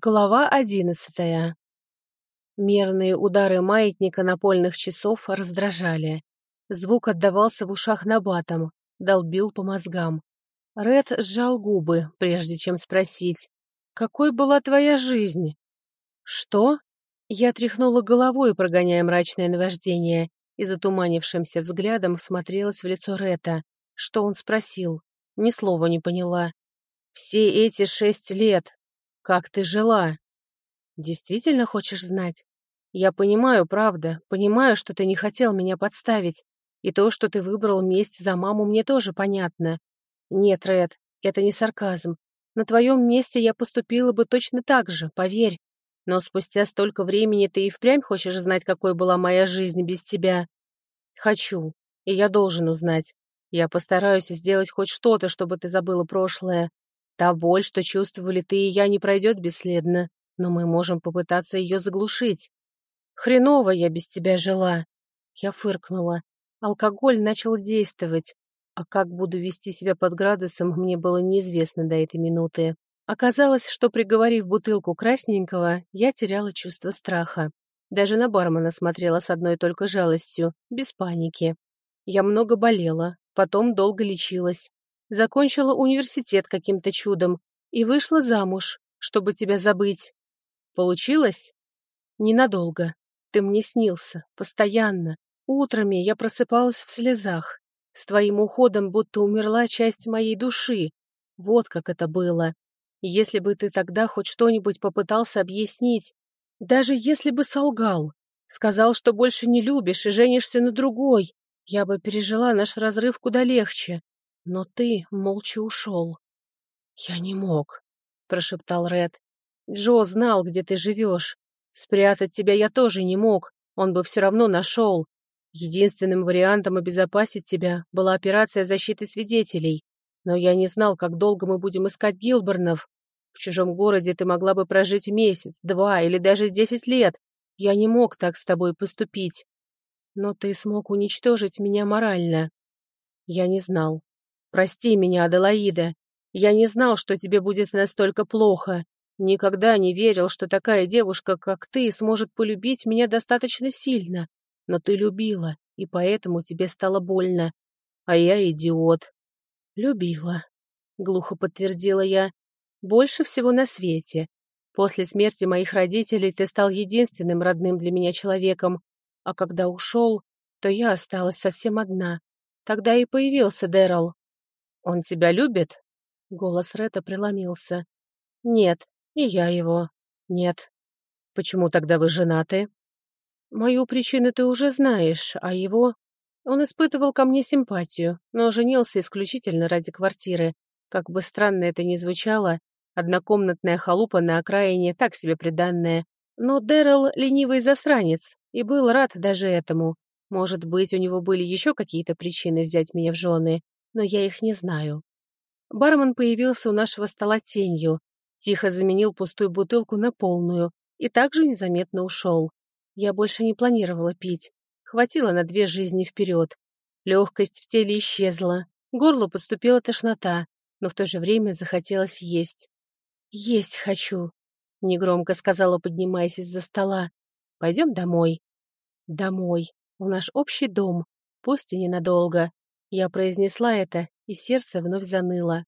Глава одиннадцатая. Мерные удары маятника напольных часов раздражали. Звук отдавался в ушах набатом, долбил по мозгам. Ред сжал губы, прежде чем спросить, «Какой была твоя жизнь?» «Что?» Я тряхнула головой, прогоняя мрачное наваждение, и затуманившимся взглядом смотрелась в лицо Рета. Что он спросил? Ни слова не поняла. «Все эти шесть лет, как ты жила? Действительно хочешь знать? Я понимаю, правда, понимаю, что ты не хотел меня подставить. И то, что ты выбрал месть за маму, мне тоже понятно. Нет, Ред, это не сарказм. На твоем месте я поступила бы точно так же, поверь. Но спустя столько времени ты и впрямь хочешь знать, какой была моя жизнь без тебя? Хочу, и я должен узнать. Я постараюсь сделать хоть что-то, чтобы ты забыла прошлое. Та боль, что чувствовали ты и я, не пройдет бесследно, но мы можем попытаться ее заглушить. Хреново я без тебя жила. Я фыркнула. Алкоголь начал действовать, а как буду вести себя под градусом, мне было неизвестно до этой минуты. Оказалось, что, приговорив бутылку красненького, я теряла чувство страха. Даже на бармена смотрела с одной только жалостью, без паники. Я много болела, потом долго лечилась, закончила университет каким-то чудом и вышла замуж, чтобы тебя забыть. Получилось? Ненадолго. Ты мне снился, постоянно. Утрами я просыпалась в слезах. С твоим уходом будто умерла часть моей души. Вот как это было. Если бы ты тогда хоть что-нибудь попытался объяснить, даже если бы солгал, сказал, что больше не любишь и женишься на другой, я бы пережила наш разрыв куда легче. Но ты молча ушел. Я не мог, прошептал Ред. Джо знал, где ты живешь. Спрятать тебя я тоже не мог, он бы все равно нашел. Единственным вариантом обезопасить тебя была операция защиты свидетелей. Но я не знал, как долго мы будем искать Гилбернов. В чужом городе ты могла бы прожить месяц, два или даже десять лет. Я не мог так с тобой поступить. Но ты смог уничтожить меня морально. Я не знал. Прости меня, Аделаида. Я не знал, что тебе будет настолько плохо. Никогда не верил, что такая девушка, как ты, сможет полюбить меня достаточно сильно. Но ты любила, и поэтому тебе стало больно. А я идиот. Любила, глухо подтвердила я. Больше всего на свете. После смерти моих родителей ты стал единственным родным для меня человеком. А когда ушел, то я осталась совсем одна. Тогда и появился Дэрол. «Он тебя любит?» Голос Ретта преломился. «Нет, и я его. Нет. Почему тогда вы женаты?» «Мою причину ты уже знаешь, а его...» Он испытывал ко мне симпатию, но женился исключительно ради квартиры. Как бы странно это ни звучало, однокомнатная халупа на окраине так себе приданная. Но Дэрил ленивый засранец и был рад даже этому. Может быть, у него были еще какие-то причины взять меня в жены, но я их не знаю. Бармен появился у нашего стола тенью, тихо заменил пустую бутылку на полную и также незаметно ушел. Я больше не планировала пить. Хватило на две жизни вперед. Легкость в теле исчезла, горло подступила тошнота, но в то же время захотелось есть. «Есть хочу», — негромко сказала, поднимаясь из-за стола. «Пойдем домой». «Домой. В наш общий дом. Пусть и ненадолго. Я произнесла это, и сердце вновь заныло.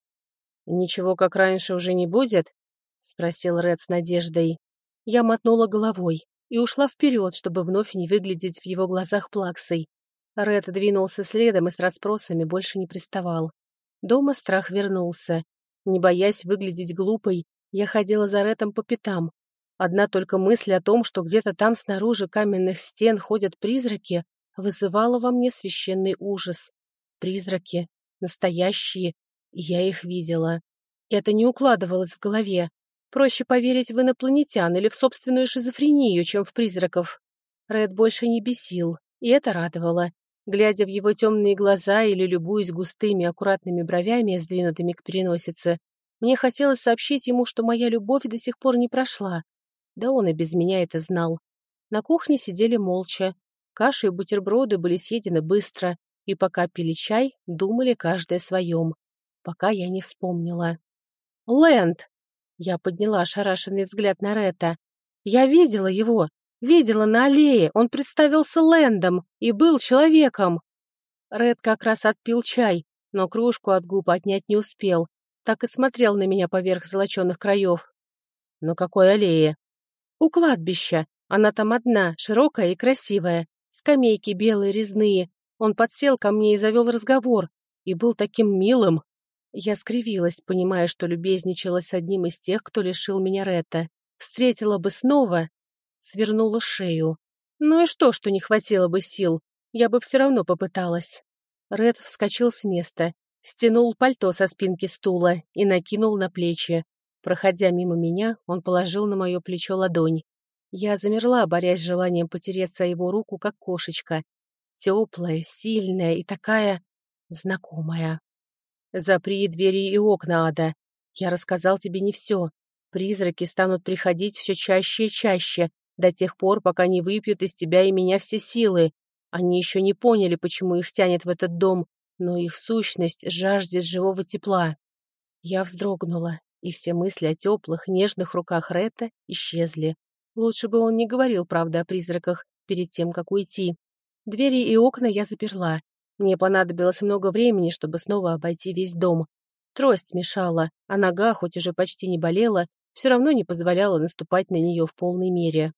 «Ничего, как раньше, уже не будет?» — спросил Ред с надеждой. Я мотнула головой и ушла вперед, чтобы вновь не выглядеть в его глазах плаксой. Ред двинулся следом и с расспросами больше не приставал. Дома страх вернулся. Не боясь выглядеть глупой, я ходила за Ретом по пятам. Одна только мысль о том, что где-то там снаружи каменных стен ходят призраки, вызывала во мне священный ужас. Призраки. Настоящие. Я их видела. Это не укладывалось в голове. Проще поверить в инопланетян или в собственную шизофрению, чем в призраков. Ред больше не бесил, и это радовало. Глядя в его темные глаза или любуясь густыми, аккуратными бровями, сдвинутыми к переносице, мне хотелось сообщить ему, что моя любовь до сих пор не прошла. Да он и без меня это знал. На кухне сидели молча. Каши и бутерброды были съедены быстро, и пока пили чай, думали каждый о своем. Пока я не вспомнила. «Лэнд!» Я подняла ошарашенный взгляд на Ретта. Я видела его, видела на аллее, он представился Лэндом и был человеком. Ред как раз отпил чай, но кружку от губ отнять не успел, так и смотрел на меня поверх золоченных краев. «Ну какой аллее?» «У кладбища. Она там одна, широкая и красивая. Скамейки белые, резные. Он подсел ко мне и завел разговор. И был таким милым. Я скривилась, понимая, что любезничала с одним из тех, кто лишил меня Ретта. Встретила бы снова, свернула шею. Ну и что, что не хватило бы сил? Я бы все равно попыталась. Ред вскочил с места, стянул пальто со спинки стула и накинул на плечи. Проходя мимо меня, он положил на мое плечо ладонь. Я замерла, борясь с желанием потереться его руку, как кошечка. Теплая, сильная и такая знакомая. Запри двери и окна, Ада. Я рассказал тебе не все. Призраки станут приходить все чаще и чаще, до тех пор, пока не выпьют из тебя и меня все силы. Они еще не поняли, почему их тянет в этот дом, но их сущность жаждет живого тепла. Я вздрогнула, и все мысли о теплых, нежных руках Ретта исчезли. Лучше бы он не говорил правды о призраках перед тем, как уйти. Двери и окна я заперла, мне понадобилось много времени, чтобы снова обойти весь дом. Трость мешала, а нога, хоть уже почти не болела, все равно не позволяла наступать на нее в полной мере.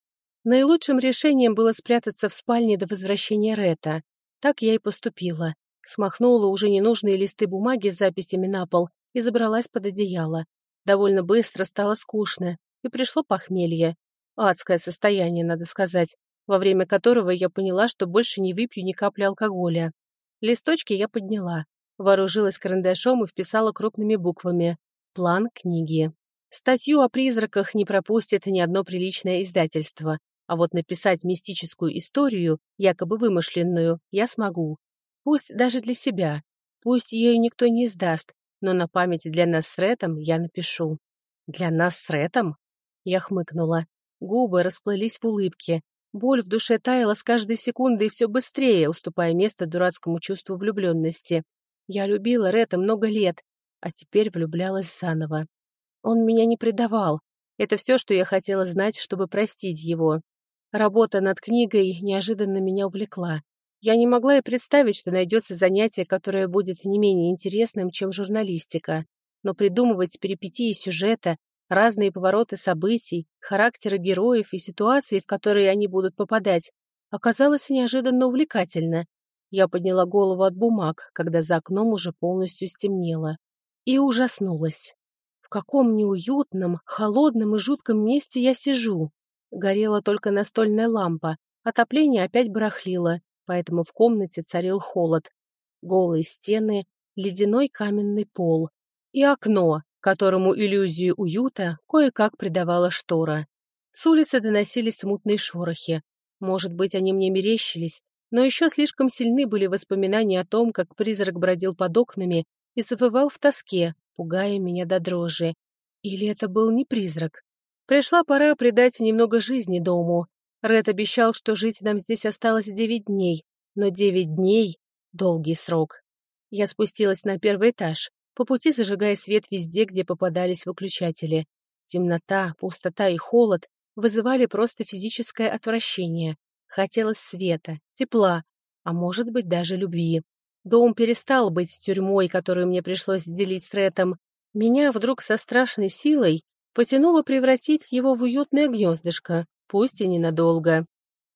Наилучшим решением было спрятаться в спальне до возвращения Рета. Так я и поступила. Смахнула уже ненужные листы бумаги с записями на пол и забралась под одеяло. Довольно быстро стало скучно, и пришло похмелье. Адское состояние, надо сказать, во время которого я поняла, что больше не выпью ни капли алкоголя. Листочки я подняла, вооружилась карандашом и вписала крупными буквами «План книги». Статью о призраках не пропустит ни одно приличное издательство, а вот написать мистическую историю, якобы вымышленную, я смогу. Пусть даже для себя, пусть ее никто не издаст, но на память для нас с Ретом я напишу. «Для нас с Ретом?» Я хмыкнула. Губы расплылись в улыбке, Боль в душе таяла с каждой секундой все быстрее, уступая место дурацкому чувству влюбленности. Я любила Рета много лет, а теперь влюблялась заново. Он меня не предавал. Это все, что я хотела знать, чтобы простить его. Работа над книгой неожиданно меня увлекла. Я не могла и представить, что найдется занятие, которое будет не менее интересным, чем журналистика. Но придумывать перипетии сюжета, разные повороты событий, характеры героев и ситуации, в которые они будут попадать, оказалось неожиданно увлекательно. Я подняла голову от бумаг, когда за окном уже полностью стемнело, и ужаснулась. В каком неуютном, холодном и жутком месте я сижу. Горела только настольная лампа, отопление опять барахлило, поэтому в комнате царил холод. Голые стены, ледяной каменный пол и окно, которому иллюзию уюта кое-как придавала штора. С улицы доносились смутные шорохи. Может быть, они мне мерещились, но еще слишком сильны были воспоминания о том, как призрак бродил под окнами и завывал в тоске, пугая меня до дрожи. Или это был не призрак? Пришла пора придать немного жизни дому. Ред обещал, что жить нам здесь осталось девять дней, но девять дней — долгий срок. Я спустилась на первый этаж по пути зажигая свет везде, где попадались выключатели. Темнота, пустота и холод вызывали просто физическое отвращение. Хотелось света, тепла, а может быть даже любви. Дом перестал быть тюрьмой, которую мне пришлось делить с Рэтом. Меня вдруг со страшной силой потянуло превратить его в уютное гнездышко, пусть и ненадолго.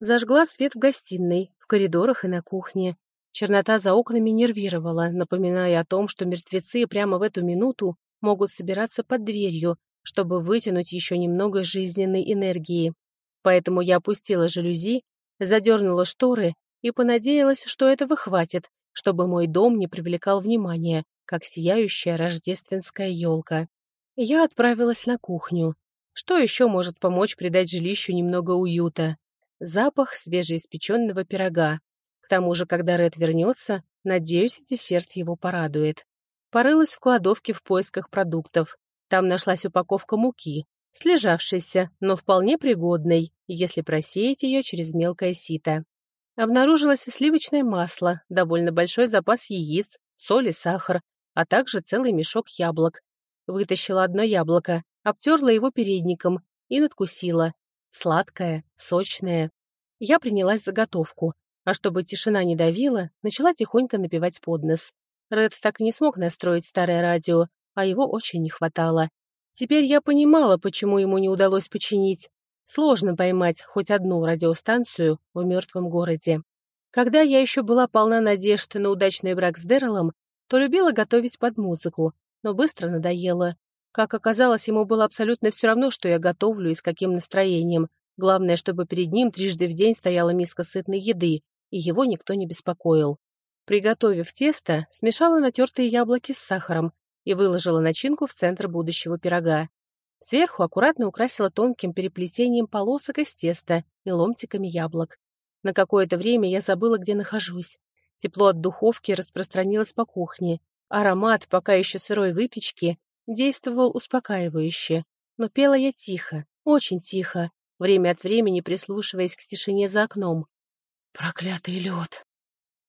Зажгла свет в гостиной, в коридорах и на кухне. Чернота за окнами нервировала, напоминая о том, что мертвецы прямо в эту минуту могут собираться под дверью, чтобы вытянуть еще немного жизненной энергии. Поэтому я опустила жалюзи, задернула шторы и понадеялась, что этого хватит, чтобы мой дом не привлекал внимания, как сияющая рождественская елка. Я отправилась на кухню. Что еще может помочь придать жилищу немного уюта? Запах свежеиспеченного пирога, к тому же, когда Ред вернется, надеюсь, десерт его порадует. Порылась в кладовке в поисках продуктов. Там нашлась упаковка муки, слежавшейся, но вполне пригодной, если просеять ее через мелкое сито. Обнаружилось сливочное масло, довольно большой запас яиц, соль и сахар, а также целый мешок яблок. Вытащила одно яблоко, обтерла его передником и надкусила. Сладкая, сочная. Я принялась заготовку, а чтобы тишина не давила, начала тихонько напевать под нос. Ред так и не смог настроить старое радио, а его очень не хватало. Теперь я понимала, почему ему не удалось починить. Сложно поймать хоть одну радиостанцию в мертвом городе. Когда я еще была полна надежд на удачный брак с Дэролом, то любила готовить под музыку, но быстро надоело. Как оказалось, ему было абсолютно все равно, что я готовлю и с каким настроением. Главное, чтобы перед ним трижды в день стояла миска сытной еды, и его никто не беспокоил. Приготовив тесто, смешала натертые яблоки с сахаром и выложила начинку в центр будущего пирога. Сверху аккуратно украсила тонким переплетением полосок из теста и ломтиками яблок. На какое-то время я забыла, где нахожусь. Тепло от духовки распространилось по кухне. Аромат пока еще сырой выпечки действовал успокаивающе. Но пела я тихо, очень тихо, время от времени прислушиваясь к тишине за окном. «Проклятый лед!»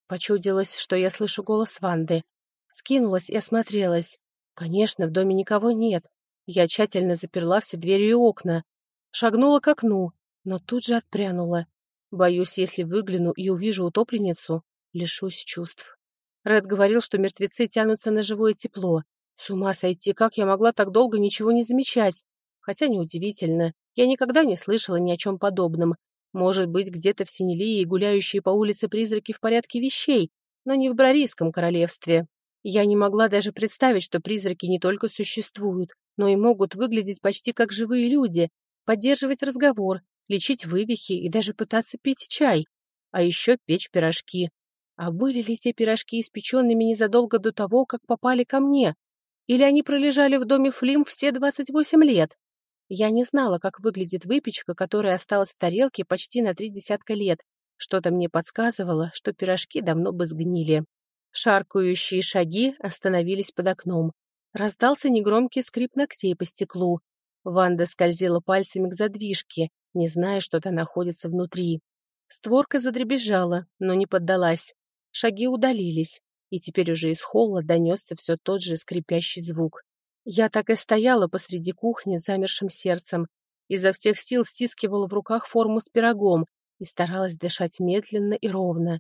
Почудилось, что я слышу голос Ванды. Скинулась и осмотрелась. Конечно, в доме никого нет. Я тщательно заперла все двери и окна. Шагнула к окну, но тут же отпрянула. Боюсь, если выгляну и увижу утопленницу, лишусь чувств. Ред говорил, что мертвецы тянутся на живое тепло. С ума сойти, как я могла так долго ничего не замечать? Хотя неудивительно, я никогда не слышала ни о чем подобном. Может быть, где-то в Синелии гуляющие по улице призраки в порядке вещей, но не в Брарийском королевстве. Я не могла даже представить, что призраки не только существуют, но и могут выглядеть почти как живые люди, поддерживать разговор, лечить вывихи и даже пытаться пить чай, а еще печь пирожки. А были ли те пирожки испеченными незадолго до того, как попали ко мне? Или они пролежали в доме Флим все 28 лет? Я не знала, как выглядит выпечка, которая осталась в тарелке почти на три десятка лет. Что-то мне подсказывало, что пирожки давно бы сгнили. Шаркающие шаги остановились под окном. Раздался негромкий скрип ногтей по стеклу. Ванда скользила пальцами к задвижке, не зная, что то находится внутри. Створка задребезжала, но не поддалась. Шаги удалились, и теперь уже из холла донесся все тот же скрипящий звук. Я так и стояла посреди кухни с замершим сердцем, изо всех сил стискивала в руках форму с пирогом и старалась дышать медленно и ровно.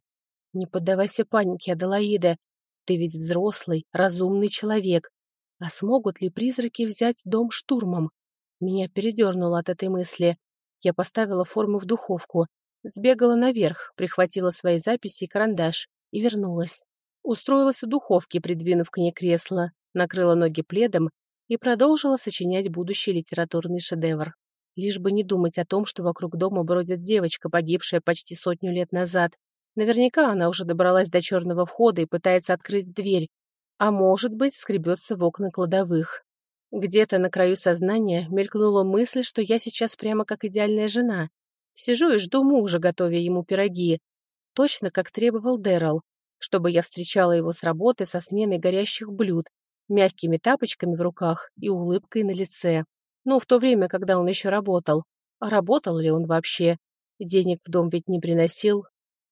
Не поддавайся панике, Аделаида. Ты ведь взрослый, разумный человек. А смогут ли призраки взять дом штурмом? Меня передернуло от этой мысли. Я поставила форму в духовку, сбегала наверх, прихватила свои записи и карандаш и вернулась. Устроилась у духовки, придвинув к ней кресло, накрыла ноги пледом и продолжила сочинять будущий литературный шедевр. Лишь бы не думать о том, что вокруг дома бродит девочка, погибшая почти сотню лет назад. Наверняка она уже добралась до черного входа и пытается открыть дверь, а может быть, скребется в окна кладовых. Где-то на краю сознания мелькнула мысль, что я сейчас прямо как идеальная жена. Сижу и жду мужа, готовя ему пироги. Точно, как требовал Дэрол, чтобы я встречала его с работы со сменой горящих блюд, мягкими тапочками в руках и улыбкой на лице. Ну, в то время, когда он еще работал. А работал ли он вообще? Денег в дом ведь не приносил.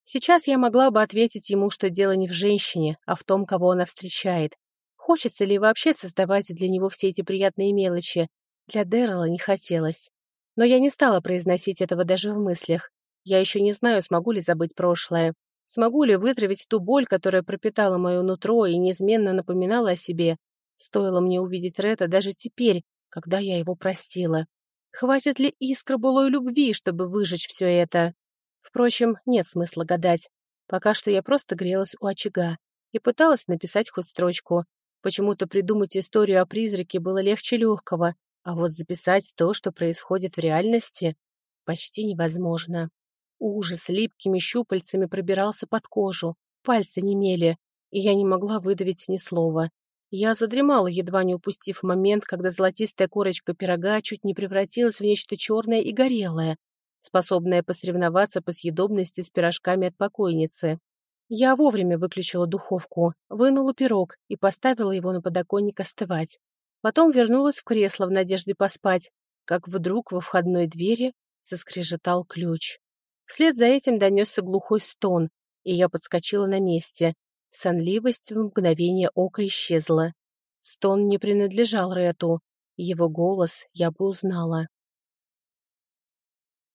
Сейчас я могла бы ответить ему, что дело не в женщине, а в том, кого она встречает. Хочется ли вообще создавать для него все эти приятные мелочи? Для Дэррела не хотелось. Но я не стала произносить этого даже в мыслях. Я еще не знаю, смогу ли забыть прошлое. Смогу ли вытравить ту боль, которая пропитала мое нутро и неизменно напоминала о себе? Стоило мне увидеть Рета даже теперь, когда я его простила. Хватит ли искра былой любви, чтобы выжечь все это? Впрочем, нет смысла гадать. Пока что я просто грелась у очага и пыталась написать хоть строчку. Почему-то придумать историю о призраке было легче легкого, а вот записать то, что происходит в реальности, почти невозможно. Ужас липкими щупальцами пробирался под кожу, пальцы немели, и я не могла выдавить ни слова. Я задремала, едва не упустив момент, когда золотистая корочка пирога чуть не превратилась в нечто черное и горелое, способное посоревноваться по съедобности с пирожками от покойницы. Я вовремя выключила духовку, вынула пирог и поставила его на подоконник остывать. Потом вернулась в кресло в надежде поспать, как вдруг во входной двери заскрежетал ключ. Вслед за этим донесся глухой стон, и я подскочила на месте. Сонливость в мгновение ока исчезла. Стон не принадлежал Рету. Его голос я бы узнала.